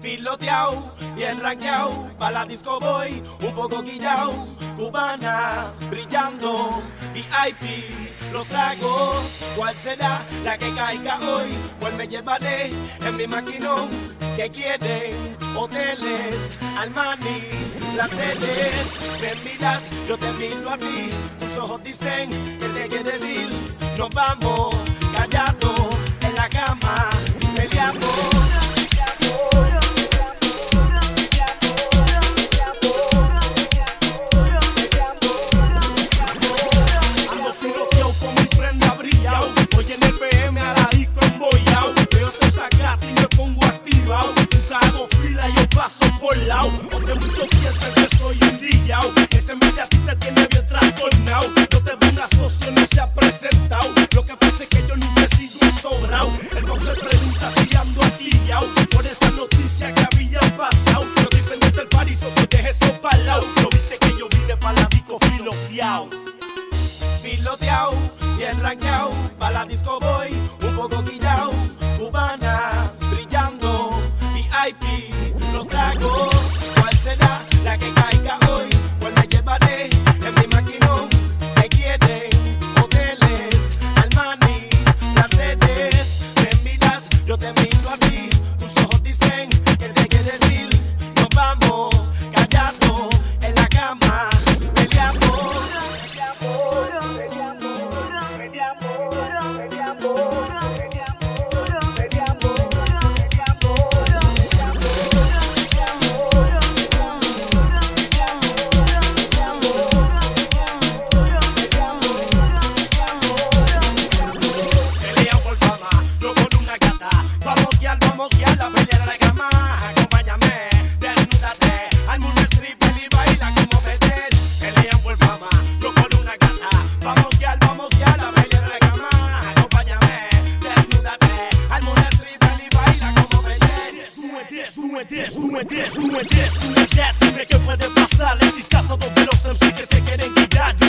Filoteao, bien rankeao, pa' la disco voy, un poco guillao, cubana, brillando, VIP, los tragos, ¿cuál será la que caiga hoy? Pues me llevaré en mi maquinón, que quieren hoteles, Armani, las sedes, me miras, yo te miro a ti, tus ojos dicen que te quieres ir, nos vamos por lado Aunque muchos piensan que soy un dillao Ese media te tiene bien trastornado No te pongas socio, no se ha presentado Lo que pasa es que yo nunca he sido un sobrao. Entonces pregunta si ando aquillao Por esa noticia que había pasado No dependes del parizo, si dejes eso pa'l lado No viste que yo vine pa' la disco filoteao Filoteao, bien rankeao, pa' la disco voy, un poco guillao, cubana, Dime qué puede pasar en mi casa donde los MC que se quieren guiar.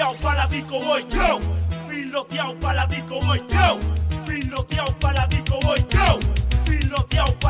Filoteado para la disco voy yo. Filoteado para la disco voy yo. Filoteado para la disco voy yo. Filoteado para